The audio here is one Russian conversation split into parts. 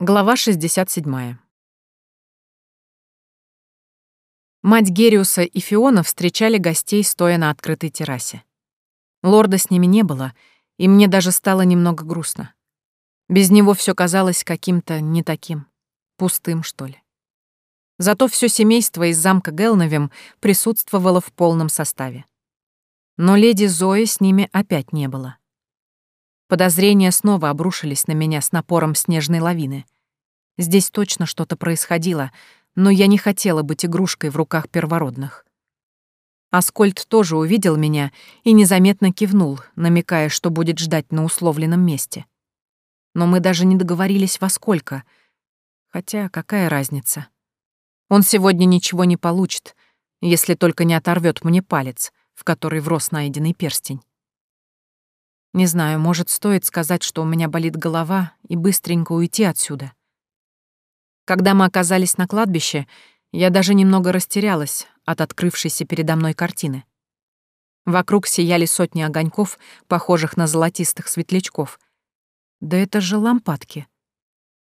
Глава 67. Мать Гериуса и Фиона встречали гостей, стоя на открытой террасе. Лорда с ними не было, и мне даже стало немного грустно. Без него все казалось каким-то не таким, пустым, что ли. Зато все семейство из замка Гелновем присутствовало в полном составе. Но леди Зои с ними опять не было. Подозрения снова обрушились на меня с напором снежной лавины. Здесь точно что-то происходило, но я не хотела быть игрушкой в руках первородных. Аскольд тоже увидел меня и незаметно кивнул, намекая, что будет ждать на условленном месте. Но мы даже не договорились во сколько. Хотя какая разница? Он сегодня ничего не получит, если только не оторвет мне палец, в который врос найденный перстень. Не знаю, может, стоит сказать, что у меня болит голова, и быстренько уйти отсюда. Когда мы оказались на кладбище, я даже немного растерялась от открывшейся передо мной картины. Вокруг сияли сотни огоньков, похожих на золотистых светлячков. Да это же лампадки.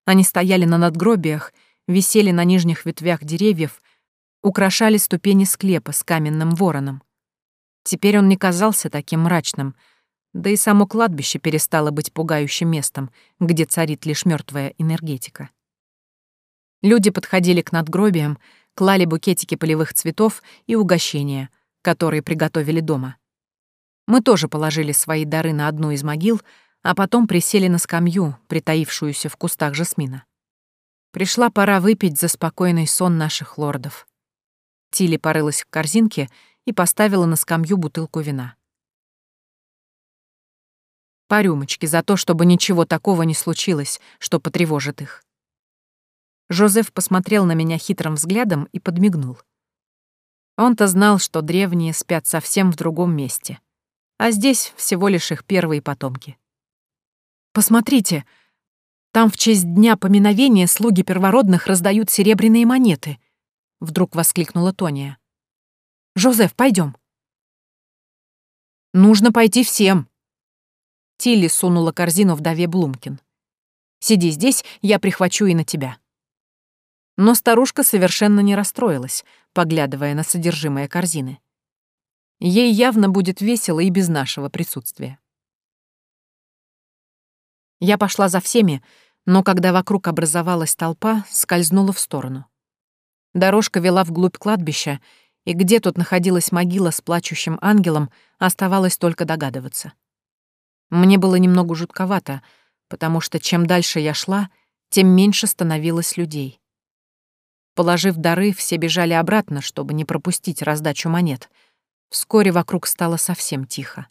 Они стояли на надгробиях, висели на нижних ветвях деревьев, украшали ступени склепа с каменным вороном. Теперь он не казался таким мрачным — да и само кладбище перестало быть пугающим местом, где царит лишь мертвая энергетика. Люди подходили к надгробиям, клали букетики полевых цветов и угощения, которые приготовили дома. Мы тоже положили свои дары на одну из могил, а потом присели на скамью, притаившуюся в кустах жасмина. Пришла пора выпить за спокойный сон наших лордов. Тилли порылась в корзинке и поставила на скамью бутылку вина. По рюмочке за то, чтобы ничего такого не случилось, что потревожит их. Жозеф посмотрел на меня хитрым взглядом и подмигнул. Он-то знал, что древние спят совсем в другом месте, а здесь всего лишь их первые потомки. «Посмотрите, там в честь дня поминовения слуги первородных раздают серебряные монеты», — вдруг воскликнула Тония. «Жозеф, пойдем. «Нужно пойти всем», Тилли сунула корзину вдове Блумкин. «Сиди здесь, я прихвачу и на тебя». Но старушка совершенно не расстроилась, поглядывая на содержимое корзины. Ей явно будет весело и без нашего присутствия. Я пошла за всеми, но когда вокруг образовалась толпа, скользнула в сторону. Дорожка вела вглубь кладбища, и где тут находилась могила с плачущим ангелом, оставалось только догадываться. Мне было немного жутковато, потому что чем дальше я шла, тем меньше становилось людей. Положив дары, все бежали обратно, чтобы не пропустить раздачу монет. Вскоре вокруг стало совсем тихо.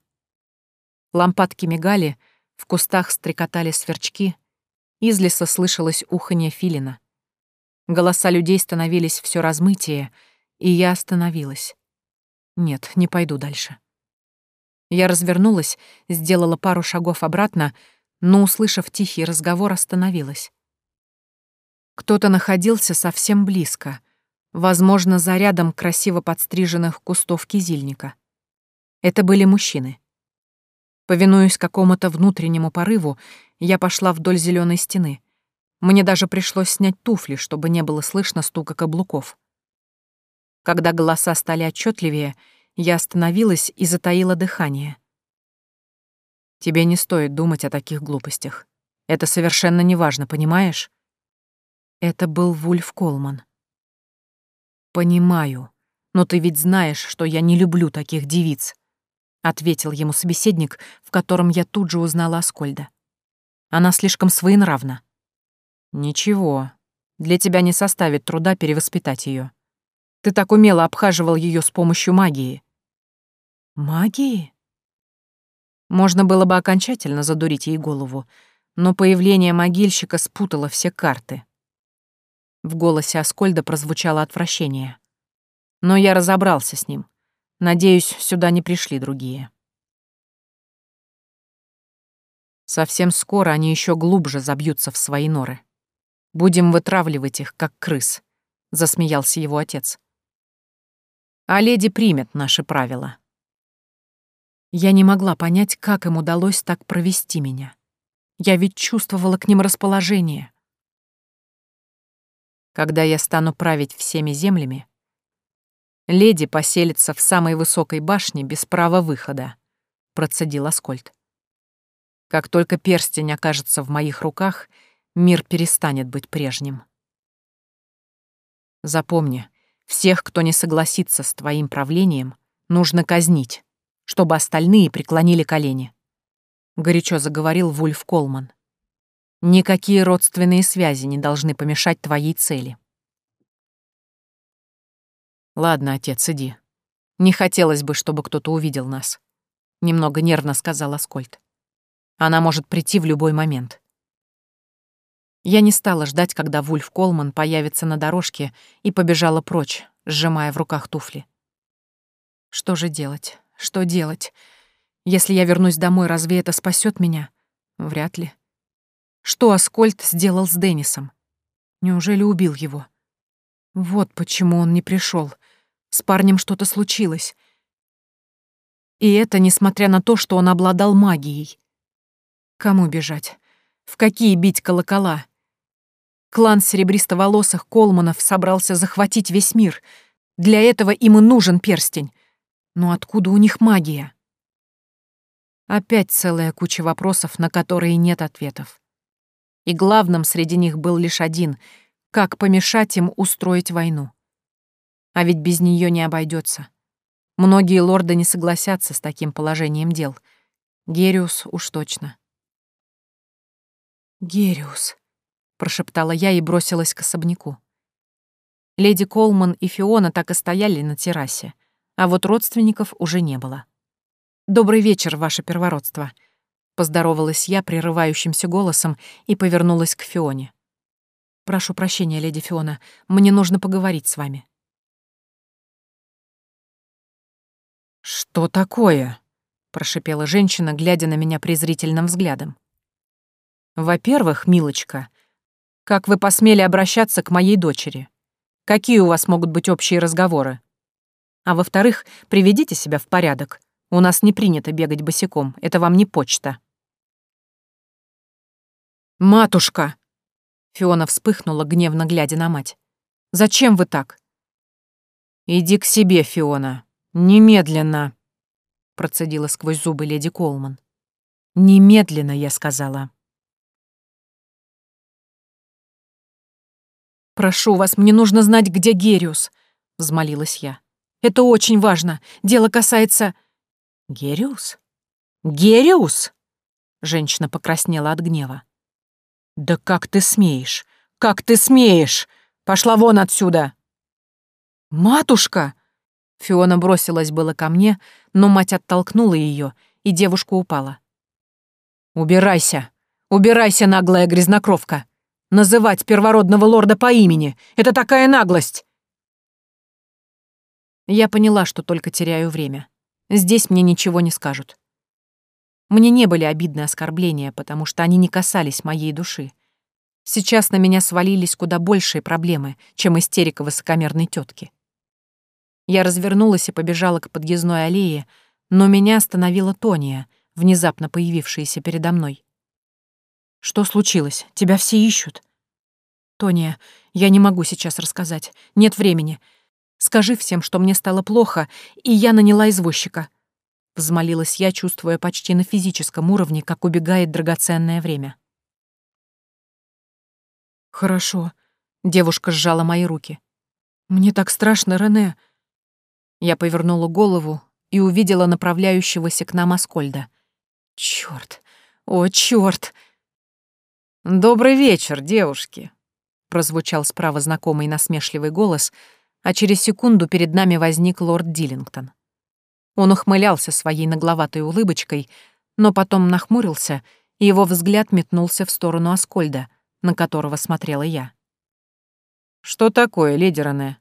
Лампадки мигали, в кустах стрекотали сверчки, из леса слышалось уханье филина. Голоса людей становились все размытие, и я остановилась. Нет, не пойду дальше. Я развернулась, сделала пару шагов обратно, но, услышав тихий разговор, остановилась. Кто-то находился совсем близко, возможно, за рядом красиво подстриженных кустов кизильника. Это были мужчины. Повинуясь какому-то внутреннему порыву, я пошла вдоль зеленой стены. Мне даже пришлось снять туфли, чтобы не было слышно стука каблуков. Когда голоса стали отчетливее, я остановилась и затаила дыхание. Тебе не стоит думать о таких глупостях. Это совершенно неважно, понимаешь? Это был Вульф Колман. Понимаю, но ты ведь знаешь, что я не люблю таких девиц, ответил ему собеседник, в котором я тут же узнала Аскольда. Она слишком своенравна. Ничего, для тебя не составит труда перевоспитать ее. Ты так умело обхаживал ее с помощью магии. Магии? Можно было бы окончательно задурить ей голову, но появление могильщика спутало все карты. В голосе Аскольда прозвучало отвращение. Но я разобрался с ним. Надеюсь, сюда не пришли другие. Совсем скоро они еще глубже забьются в свои норы. Будем вытравливать их, как крыс, — засмеялся его отец. А леди примет наши правила. Я не могла понять, как им удалось так провести меня. Я ведь чувствовала к ним расположение. Когда я стану править всеми землями, леди поселится в самой высокой башне без права выхода, процедил Аскольд. Как только перстень окажется в моих руках, мир перестанет быть прежним. Запомни, всех, кто не согласится с твоим правлением, нужно казнить, чтобы остальные преклонили колени. Горячо заговорил Вульф Колман. Никакие родственные связи не должны помешать твоей цели. Ладно, отец, иди. Не хотелось бы, чтобы кто-то увидел нас. Немного нервно сказал Аскольд. Она может прийти в любой момент. Я не стала ждать, когда Вульф Колман появится на дорожке, и побежала прочь, сжимая в руках туфли. Что же делать? Что делать? Если я вернусь домой, разве это спасет меня? Вряд ли. Что Аскольд сделал с Деннисом? Неужели убил его? Вот почему он не пришел. С парнем что-то случилось. И это несмотря на то, что он обладал магией. Кому бежать? В какие бить колокола? Клан серебристоволосых Колманов собрался захватить весь мир. Для этого им и нужен перстень. Но откуда у них магия? Опять целая куча вопросов, на которые нет ответов. И главным среди них был лишь один — как помешать им устроить войну. А ведь без нее не обойдется. Многие лорды не согласятся с таким положением дел. Гериус уж точно. «Гериус», прошептала я и бросилась к особняку. Леди Колман и Фиона так и стояли на террасе, а вот родственников уже не было. «Добрый вечер, ваше первородство», — поздоровалась я прерывающимся голосом и повернулась к Фионе. «Прошу прощения, леди Фиона, мне нужно поговорить с вами». «Что такое?» — прошипела женщина, глядя на меня презрительным взглядом. «Во-первых, милочка, как вы посмели обращаться к моей дочери? Какие у вас могут быть общие разговоры? А во-вторых, приведите себя в порядок. У нас не принято бегать босиком, это вам не почта. «Матушка!» Фиона вспыхнула, гневно глядя на мать. «Зачем вы так?» «Иди к себе, Фиона. Немедленно!» Процедила сквозь зубы леди Колман. «Немедленно», я сказала. «Прошу вас, мне нужно знать, где Гериус», — взмолилась я. «Это очень важно. Дело касается...» «Гериус? Гериус?» Женщина покраснела от гнева. «Да как ты смеешь? Как ты смеешь? Пошла вон отсюда!» «Матушка!» Фиона бросилась было ко мне, но мать оттолкнула ее, и девушка упала. «Убирайся! Убирайся, наглая грязнокровка!» Называть первородного лорда по имени — это такая наглость!» Я поняла, что только теряю время. Здесь мне ничего не скажут. Мне не были обидны оскорбления, потому что они не касались моей души. Сейчас на меня свалились куда большие проблемы, чем истерика высокомерной тетки. Я развернулась и побежала к подъездной аллее, но меня остановила Тония, внезапно появившаяся передо мной. Что случилось? Тебя все ищут. Тония, я не могу сейчас рассказать. Нет времени. Скажи всем, что мне стало плохо, и я наняла извозчика. Взмолилась я, чувствуя почти на физическом уровне, как убегает драгоценное время. Хорошо. Девушка сжала мои руки. Мне так страшно, Рене. Я повернула голову и увидела направляющегося к нам Аскольда. Чёрт! О, чёрт! «Добрый вечер, девушки!» — прозвучал справа знакомый насмешливый голос, а через секунду перед нами возник лорд Диллингтон. Он ухмылялся своей нагловатой улыбочкой, но потом нахмурился, и его взгляд метнулся в сторону Аскольда, на которого смотрела я. «Что такое, леди Рене?»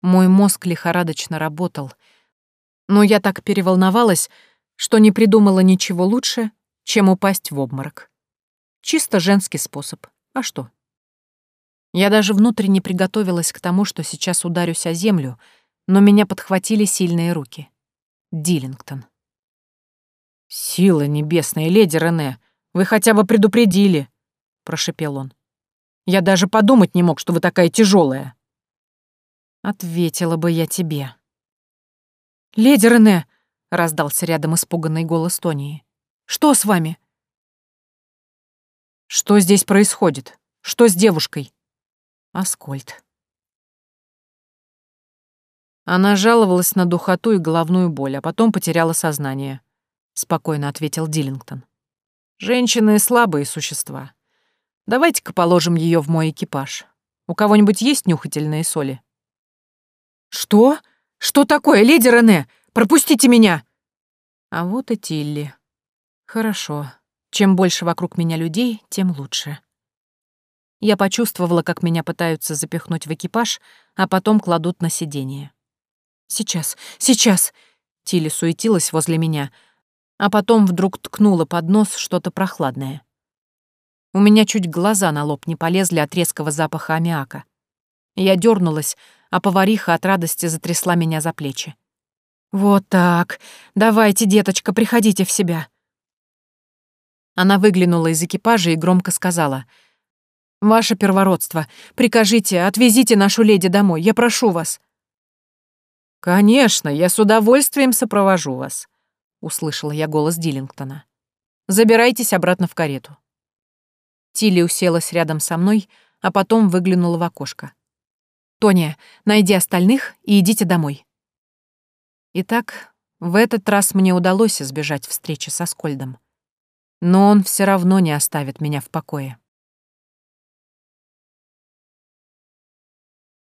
Мой мозг лихорадочно работал, но я так переволновалась, что не придумала ничего лучше, чем упасть в обморок. Чисто женский способ. А что? Я даже внутренне приготовилась к тому, что сейчас ударюсь о землю, но меня подхватили сильные руки. Диллингтон. «Сила небесная, леди Рене, вы хотя бы предупредили!» — прошепел он. Я даже подумать не мог, что вы такая тяжелая. Ответила бы я тебе. «Леди Рене!» — раздался рядом испуганный голос Тонии. «Что с вами?» «Что здесь происходит? Что с девушкой?» «Аскольд». Она жаловалась на духоту и головную боль, а потом потеряла сознание, — спокойно ответил Диллингтон. «Женщины — слабые существа. Давайте-ка положим ее в мой экипаж. У кого-нибудь есть нюхательные соли?» «Что? Что такое, леди Рене? Пропустите меня!» А вот и Тилли. Хорошо. Чем больше вокруг меня людей, тем лучше. Я почувствовала, как меня пытаются запихнуть в экипаж, а потом кладут на сиденье. «Сейчас, сейчас!» Тилли суетилась возле меня, а потом вдруг ткнула под нос что-то прохладное. У меня чуть глаза на лоб не полезли от резкого запаха аммиака. Я дернулась, а повариха от радости затрясла меня за плечи. «Вот так. Давайте, деточка, приходите в себя». Она выглянула из экипажа и громко сказала. «Ваше первородство, прикажите, отвезите нашу леди домой, я прошу вас». «Конечно, я с удовольствием сопровожу вас», — услышала я голос Диллингтона. «Забирайтесь обратно в карету». Тилли уселась рядом со мной, а потом выглянула в окошко. «Тоня, найди остальных и идите домой». Итак, в этот раз мне удалось избежать встречи со Скольдом. Но он все равно не оставит меня в покое.